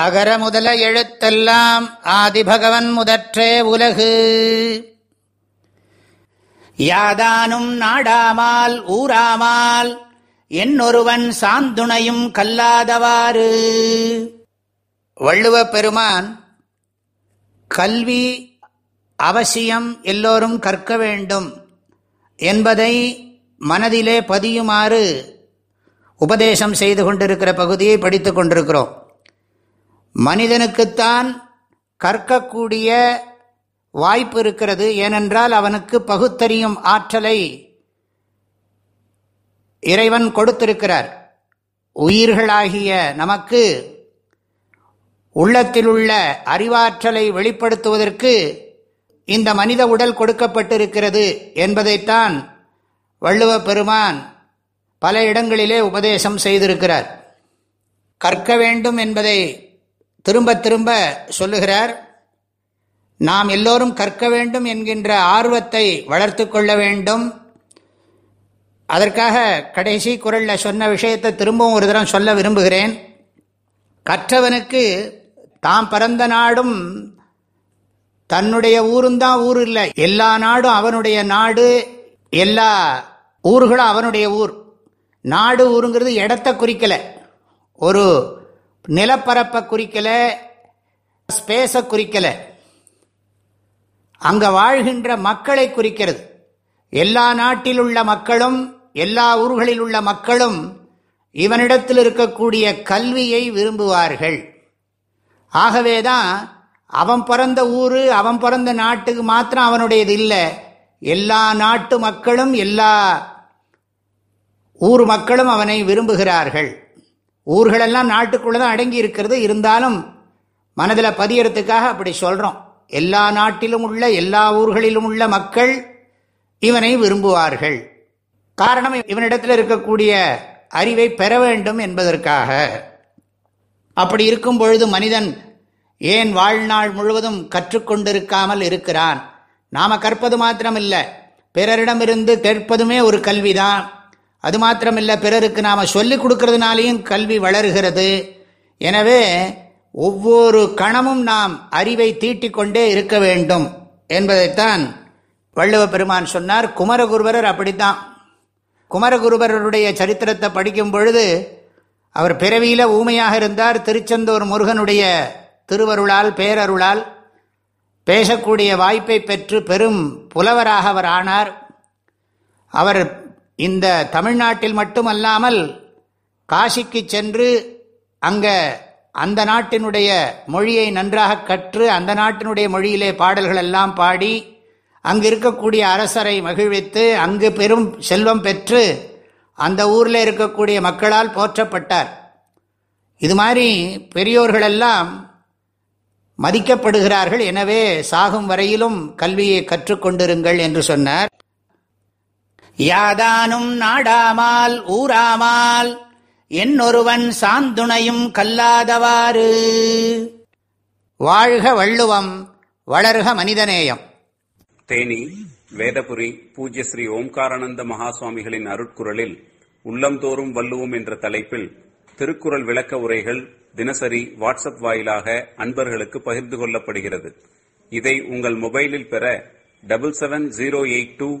அகர முதல எழுத்தெல்லாம் ஆதிபகவன் முதற்றே உலகு. யாதானும் நாடாமால் ஊராமால் என்னொருவன் சாந்துணையும் கல்லாதவாறு. வள்ளுவப் பெருமான் கல்வி அவசியம் எல்லோரும் கற்க வேண்டும் என்பதை மனதிலே பதியுமாறு உபதேசம் செய்து கொண்டிருக்கிற பகுதியை படித்து கொண்டிருக்கிறோம். மனிதனுக்குத்தான் கற்கக்கூடிய வாய்ப்பு இருக்கிறது. ஏனென்றால் அவனுக்கு பகுத்தறியும் ஆற்றலை இறைவன் கொடுத்திருக்கிறார். உயிர்களாகிய நமக்கு உள்ளத்தில் உள்ள அறிவாற்றலை வெளிப்படுத்துவதற்கு இந்த மனித உடல் கொடுக்கப்பட்டிருக்கிறது என்பதைத்தான் வள்ளுவ பெருமான் பல இடங்களிலே உபதேசம் செய்திருக்கிறார். கற்க வேண்டும் என்பதை திரும்ப திரும்ப சொல்லுகிறார் நாம் எல்லோரும் கற்க வேண்டும் என்கின்ற ஆர்வத்தை வளர்த்து கொள்ள வேண்டும். அதற்காக கடைசி குரலில் சொன்ன விஷயத்தை திரும்பவும் ஒரு தரம் சொல்ல விரும்புகிறேன். கற்றவனுக்கு தாம் பிறந்த நாடும் தன்னுடைய ஊரும் தான் ஊர் இல்லை. எல்லா நாடும் அவனுடைய நாடு எல்லா ஊர்களும் அவனுடைய ஊர். நாடு ஊருங்கிறது இடத்த குறிக்கலை. ஒரு நிலப்பரப்பை குறிக்கல ஸ்பேஸை குறிக்கல. அங்கே வாழ்கின்ற மக்களை குறிக்கிறது. எல்லா நாட்டில் உள்ள மக்களும் எல்லா ஊர்களில் உள்ள மக்களும் இவனிடத்தில் இருக்கக்கூடிய கல்வியை விரும்புவார்கள். ஆகவேதான் அவன் பிறந்த ஊர் அவன் பிறந்த நாட்டுக்கு மாத்திரம் அவனுடையது இல்லை. எல்லா நாட்டு மக்களும் எல்லா ஊர் மக்களும் அவனை விரும்புகிறார்கள். ஊர்களெல்லாம் நாட்டுக்குள்ளே தான் அடங்கி இருக்கிறது இருந்தாலும் மனதில் பதியறதுக்காக அப்படி சொல்கிறோம் எல்லா நாட்டிலும் உள்ள எல்லா ஊர்களிலும் உள்ள மக்கள் இவனை விரும்புவார்கள். காரணம் இவனிடத்தில் இருக்கக்கூடிய அறிவை பெற வேண்டும் என்பதற்காக. அப்படி இருக்கும் பொழுது மனிதன் ஏன் வாழ்நாள் முழுவதும் கற்றுக்கொண்டிருக்காமல் இருக்கிறான்? நாம கற்பது மாத்திரமில்லை. பிறரிடமிருந்து கேட்பதுமே ஒரு கல்விதான். அது மாத்திரமில்லை பிறருக்கு நாம் சொல்லிக் கொடுக்கறதுனாலையும் கல்வி வளர்கிறது. எனவே ஒவ்வொரு கணமும் நாம் அறிவை தீட்டிக்கொண்டே இருக்க வேண்டும் என்பதைத்தான் வள்ளுவ பெருமான் சொன்னார். குமரகுருவரர் அப்படித்தான். குமரகுருவரருடைய சரித்திரத்தை படிக்கும் பொழுது அவர் பிறவியில் ஊமையாக இருந்தார். திருச்செந்தூர் முருகனுடைய திருவருளால் பேரருளால் பேசக்கூடிய வாய்ப்பை பெற்று பெரும் புலவராக அவர் ஆனார். அவர் இந்த தமிழ்நாட்டில் மட்டுமல்லாமல் காசிக்கு சென்று அங்க அந்த நாட்டினுடைய மொழியை நன்றாக கற்று அந்த நாட்டினுடைய மொழியிலே பாடல்கள் எல்லாம் பாடி அங்கு இருக்கக்கூடிய அரசரை மகிழ்வித்து அங்கு பெரும் செல்வம் பெற்று அந்த ஊரில் இருக்கக்கூடிய மக்களால் போற்றப்பட்டார். இது மாதிரி பெரியோர்களெல்லாம் மதிக்கப்படுகிறார்கள். எனவே சாகும் வரையிலும் கல்வியை கற்றுக்கொண்டிருங்கள் என்று சொன்னார். யாதானும் நாடாமால் ஊராமால் என்னொருவன் சாந்துணையும் கல்லாதவாறு. வாழ்க வள்ளுவம் வளர்க மனிதநேயம். தேனி வேதபுரி பூஜ்ய ஸ்ரீ ஓம்காரானந்த மகாசுவாமிகளின் அருட்குரலில் உள்ளந்தோறும் வள்ளுவோம் என்ற தலைப்பில் திருக்குறள் விளக்க உரைகள் தினசரி வாட்ஸ்அப் வாயிலாக அன்பர்களுக்கு பகிர்ந்து கொள்ளப்படுகிறது. இதை உங்கள் மொபைலில் பெற double seven zero eight two